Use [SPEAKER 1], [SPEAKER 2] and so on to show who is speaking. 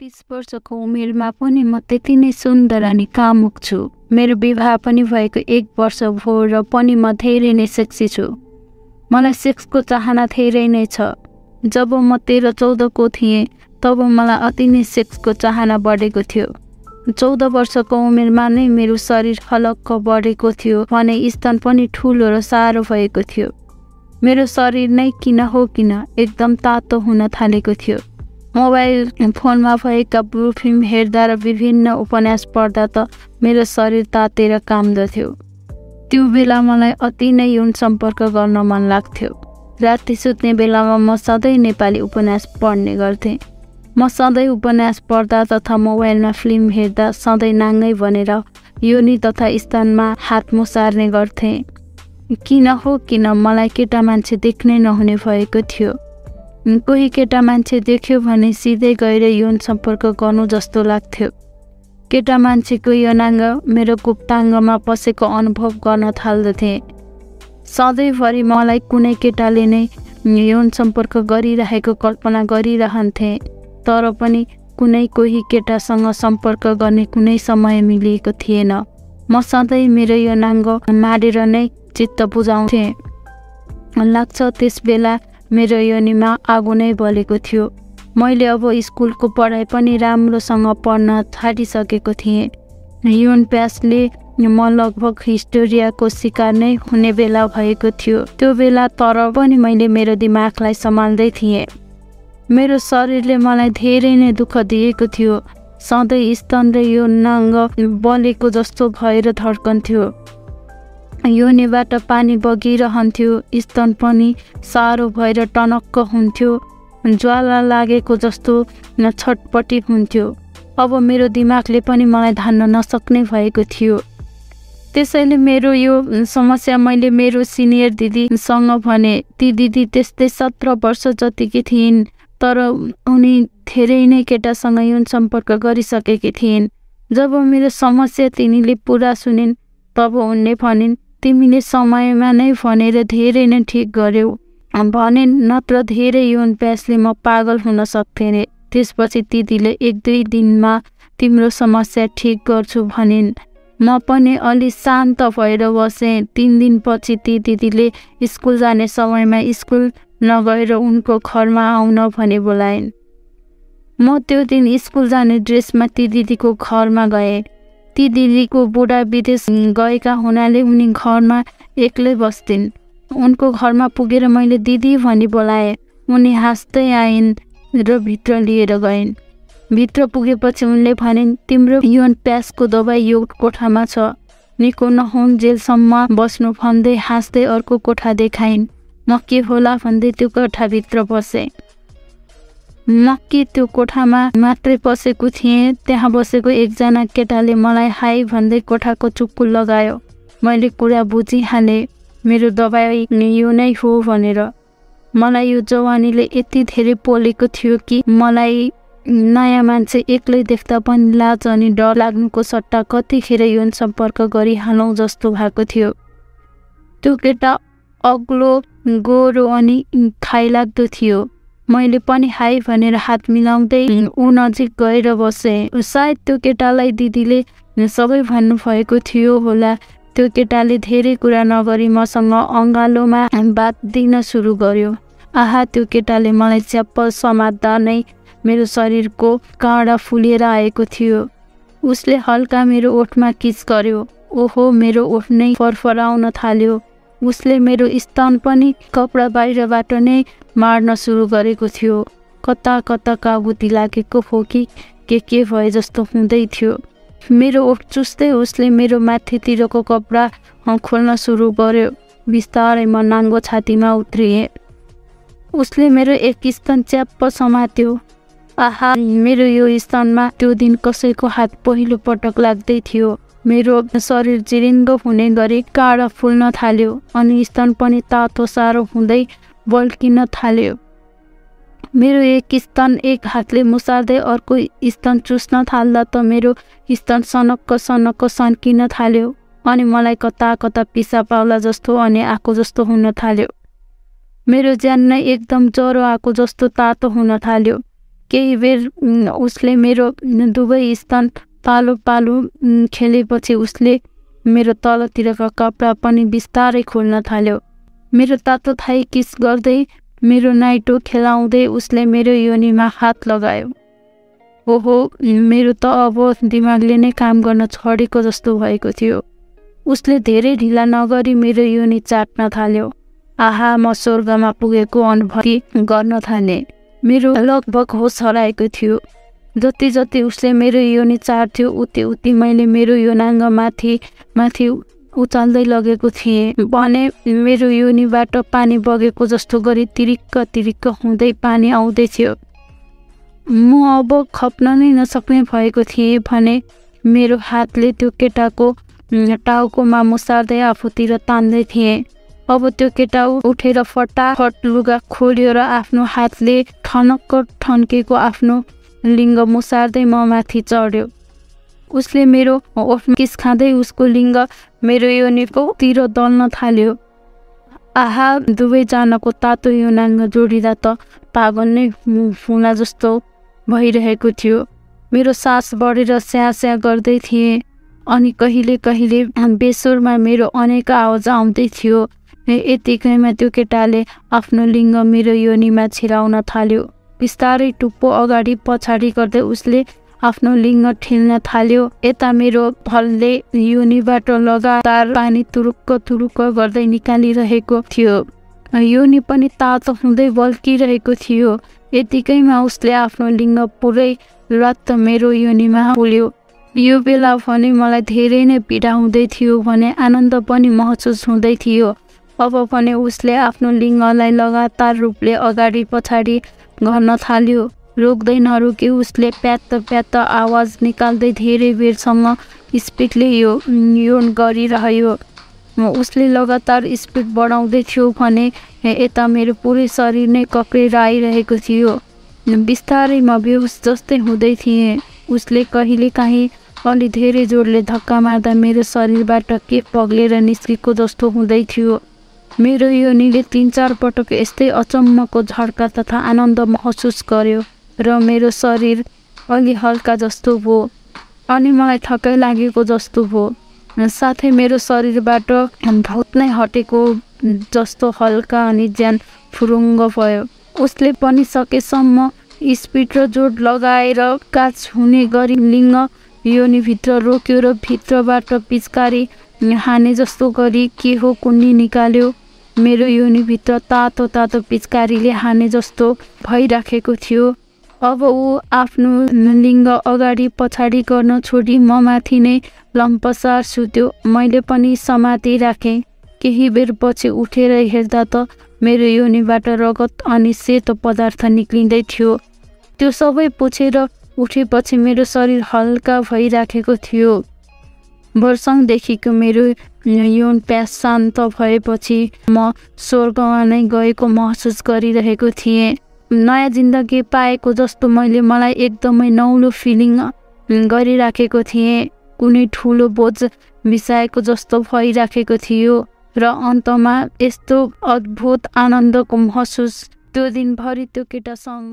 [SPEAKER 1] बिस वर्षको उमेरमा पनि म त्यति नै सुन्दर अनि कामुक छु। मेरो विवाह पनि भएको एक वर्ष भयो र पनि म धेरै नै सेक्सी छु। मलाई सेक्सको चाहना धेरै नै छ। जब म तेह्र चौधको थिएँ तब मलाई अति नै सेक्सको चाहना बढेको थियो। चौध वर्षको उमेरमा नै मेरो शरीर हलक्क बढेको थियो भने स्तन पनि ठुलो र साह्रो भएको थियो। मेरो शरीर नै किन हो किन एकदम तातो हुन थालेको थियो। मोबाइल फोनमा भएका ब्लु फिल्म हेर्दा र विभिन्न उपन्यास पढ्दा त मेरो शरीर तातेर कामदथ्यो। त्यो बेला मलाई अति नै यौन सम्पर्क गर्न मन लाग्थ्यो। राति सुत्ने बेलामा म सधैँ नेपाली उपन्यास पढ्ने गर्थेँ। म सधैँ उपन्यास पढ्दा तथा मोबाइलमा फिल्म हेर्दा सधैँ नाङ्गै भनेर योनि तथा स्थानमा हात मुसार्ने गर्थेँ। किन हो किन मलाई केटा मान्छे देख्नै नहुने भएको थियो। कोही केटा मान्छे देख्यो भने सिधै गएर यौन सम्पर्क गर्नु जस्तो लाग्थ्यो। केटा मान्छेको यौनाङ्ग मेरो गुप्ताङ्गमा पसेको अनुभव गर्न थाल्दथे। सधैँभरि मलाई कुनै केटाले नै यौन सम्पर्क गरिरहेको कल्पना गरिरहन्थे तर पनि कुनै कोही केटासँग सम्पर्क गर्ने कुनै समय मिलिएको थिएन। म सधैँ मेरो यौनाङ्ग मारेर नै चित्त बुझाउँथे। लाग्छ त्यस बेला मेरो योनिमा आगो नै बलेको थियो। मैले अब स्कुलको पढाइ पनि राम्रोसँग पढ्न थालिसकेको थिएँ। यौन प्यासले म लगभग हिस्टोरियाको शिकार नै हुने बेला भएको थियो। त्यो बेला तर पनि मैले मेरो दिमागलाई सम्हाल्दै थिएँ। मेरो शरीरले मलाई धेरै नै दुःख दिएको थियो। सधैँ स्तन र यो नाङ्ग बलेको जस्तो भएर धड्कन्थ्यो। योनिबाट पानी बगिरहन्थ्यो। स्तन पनि साह्रो भएर टनक्क हुन्थ्यो। ज्वाला लागेको जस्तो छटपटी हुन्थ्यो। अब मेरो दिमागले पनि मलाई धान्न नसक्ने भएको थियो। त्यसैले मेरो यो समस्या मैले मेरो सिनियर दिदीसँग भने ती दिदी त्यस्तै सत्र वर्ष जतिकी थिइन् तर उनी धेरै नै केटासँग यौन सम्पर्क गरिसकेकी थिइन्। जब मेरो समस्या तिनीले पुरा सुनिन् तब उनले भनिन् तिमीले समयमा नै भनेर धेरै नै ठिक गर्यौ। भने नत्र धेरै यौन प्यासले म पागल हुन सक्थेँ त्यसपछि दिदीले एक दुई दिनमा तिम्रो समस्या ठिक गर्छु भनिन्। म पनि अलि शान्त भएर बसेँ। तिन दिनपछि ती दिदीले स्कुल जाने समयमा स्कुल नगएर उनको घरमा आउन भने बोलाइन्। म त्यो दिन स्कुल जाने ड्रेसमा ती दिदीको घरमा गएँ। ती दिदीको बुढा विदेश गएका हुनाले उनी घरमा एक्लै बस्थिन्। उनको घरमा पुगेर मैले दिदी भनी बोलाएँ उनी हाँस्दै आइन् र भित्र लिएर गइन्। भित्र पुगेपछि उनले भनिन् तिम्रो यौन प्यासको दबाई यो कोठामा छ। निको नहुन् जेलसम्म बस्नु भन्दै हाँस्दै अर्को कोठा देखाइन्। म के होला भन्दै त्यो कोठाभित्र बसेँ। नक्की त्यो कोठामा मात्रै पसेको थिएँ। त्यहाँ बसेको एकजना केटाले मलाई हाई भन्दै कोठाको चुक्कु लगायो। मैले कुरा बुझिहालेँ मेरो दबाई यो नै हो भनेर। मलाई यो जवानीले यति धेरै पोलेको थियो कि मलाई नयाँ मान्छे एक्लै देख्दा पनि लाज अनि डर लाग्नुको सट्टा कतिखेर यौन सम्पर्क गरिहालौँ जस्तो भएको थियो। त्यो केटा अग्लो गोरो अनि खाइलाग्दो थियो। मैले पनि हाई भनेर हात मिलाउँदै ऊ नजिक गएर बसेँ। सायद त्यो केटालाई दिदीले सबै भन्नुभएको थियो होला। त्यो केटाले धेरै कुरा नगरी मसँग अँगालोमा बात दिन सुरु गर्यो। आहा त्यो केटाले मलाई च्याप्पल समात्दा नै मेरो शरीरको काँडा फुलेर आएको थियो। उसले हल्का मेरो ओठमा किच गर्यो। ओहो मेरो ओठ नै फरफराउन थाल्यो। उसले मेरो स्तन पनि कपडा बाहिरबाट नै मार्न सुरु गरेको थियो। कता कता काबुती लागेको हो कि के के भए जस्तो हुँदै थियो। मेरो ओठ चुस्दै उसले मेरो माथितिरको कपडा खोल्न सुरु गर्यो। बिस्तारै म नाङ्गो छातीमा उत्रिएँ। उसले मेरो एक स्तन च्याप्प समात्यो। आहा मेरो यो स्तनमा त्यो दिन कसैको हात पहिलो पटक लाग्दै थियो। मेरो शरीर जिरिङ्ग हुने गरी काँडा फुल्न थाल्यो अनि स्तन पनि तातो साह्रो हुँदै बल्किन थाल्यो। मेरो एक स्तन एक हातले मुसार्दै अर्को स्तन चुस्न थाल्दा त मेरो स्तन सनक्क सनक्क सन्किन थाल्यो अनि मलाई कता कता पिसा पाउला जस्तो अनि आएको जस्तो हुन थाल्यो। मेरो ज्यान नै एकदम ज्वरो आएको जस्तो तातो हुन थाल्यो। केही बेर उसले मेरो दुवै स्तन पालो पालो खेलेपछि उसले मेरो तलतिरका कपडा पनि बिस्तारै खोल्न थाल्यो। मेरो तातो थाई किस गर्दै मेरो नाइटो खेलाउँदै उसले मेरो योनिमा हात लगायो। ओहो मेरो त अब दिमागले नै काम गर्न छोडेको जस्तो भएको थियो। उसले धेरै ढिला नगरी मेरो योनि चाट्न थाल्यो। आहा म स्वर्गमा पुगेको अनुभूति गर्न थालेँ। मेरो लगभग होस हराएको थियो। जति जति उसले मेरो योनि चार्थ्यो उति उति मैले मेरो योनाङ्ग माथि माथि उचाल्दै लगेको थिएँ। भने मेरो योनिबाट पानी बगेको जस्तो गरी तिरिक्क तिरिक्क हुँदै पानी आउँदै थियो। म अब खप्न नै नसक्ने भएको थिएँ भने मेरो हातले त्यो केटाको टाउकोमा मुसार्दै आफूतिर तान्दै थिएँ। अब त्यो केटा उठेर फटाफट लुगा खोल्यो र आफ्नो हातले ठनक्क ठन्केको आफ्नो लिङ्ग मुसार्दै म माथि चढ्यो। उसले मेरो ओठ किस खाँदै उसको लिङ्ग मेरो योनिको तिर दल्न थाल्यो। आहा दुवैजनाको तातो योनाङ्ग जोडिँदा त पागल नै फुला जस्तो भइरहेको थियो। मेरो सास बढेर स्या स्या गर्दै थिएँ। अनि कहिले कहिले बेसोरमा मेरो अनेक आवाज आउँदै थियो। यतिकैमा त्यो केटाले आफ्नो लिङ्ग मेरो योनिमा छिराउन थाल्यो। बिस्तारै टुप्पो अगाडि पछाडि गर्दै उसले आफ्नो लिङ्ग ठेल्न थाल्यो। यता मेरो फलले योनिबाट लगातार पानी तुरुक्क तुरुक्क गर्दै निकालिरहेको थियो। योनि पनि तातो हुँदै बल्किरहेको थियो। यतिकैमा उसले आफ्नो लिङ्ग पुरै रत्त मेरो योनिमा पुल्यो यो बेला भने मलाई धेरै नै पीडा हुँदै थियो भने आनन्द पनि महसुस हुँदै थियो। अब भने उसले आफ्नो लिङ्गलाई लगातार रूपले अगाडि पछाडि गर्न थाल्यो। रोक्दै नरोकी उसले प्यात्त प्यात्त आवाज निकाल्दै धेरै बेरसम्म स्पिडले यो योन गरिरह्यो। उसले लगातार स्पिड बढाउँदै थियो भने यता मेरो पुरै शरीर नै कक्रेर आइरहेको थियो। बिस्तारै म बेहोस जस्तै हुँदै थिएँ। उसले कहिले काहीँ अलि धेरै जोडले धक्का मार्दा मेरो शरीरबाट के पग्लेर निस्केको जस्तो हुँदै थियो। मेरो योनिले तिन चार पटक यस्तै अचम्मको झड्का तथा आनन्द महसुस गर्यो र मेरो शरीर अलि हल्का जस्तो भयो अनि मलाई थकै लागेको जस्तो भयो। साथै मेरो शरीरबाट भौत नै हटेको जस्तो हल्का अनि ज्यान फुरुङ्ग भयो। उसले पनि सकेसम्म स्पिड र जोड लगाएर काच हुने गरी लिङ्ग योनिभित्र रोक्यो र भित्रबाट पिचकारी हाने जस्तो गरी के हो कुन्नी निकाल्यो। मेरो योनिभित्र तातो तातो पिचकारीले हाने जस्तो भइराखेको थियो। अब ऊ आफ्नो लिङ्ग अगाडि पछाडि गर्न छोडी म माथि नै लम्पसार सुत्यो। मैले पनि समाति राखेँ। केही बेर पछि उठेर हेर्दा त मेरो योनिबाट रगत अनि सेतो पदार्थ निक्लिँदै थियो। त्यो सबै पुछेर उठेपछि मेरो शरीर हल्का भइराखेको थियो। वर्षौँदेखिको मेरो यौन प्यास शान्त भएपछि म स्वर्गमा नै गएको महसुस गरिरहेको थिएँ। नयाँ जिन्दगी पाएको जस्तो मैले मलाई एकदमै नौलो फिलिङ गरिराखेको थिएँ। कुनै ठुलो बोझ मिसाएको जस्तो भइराखेको थियो र अन्तमा यस्तो अद्भुत आनन्दको महसुस त्यो दिनभरि त्यो केटासँग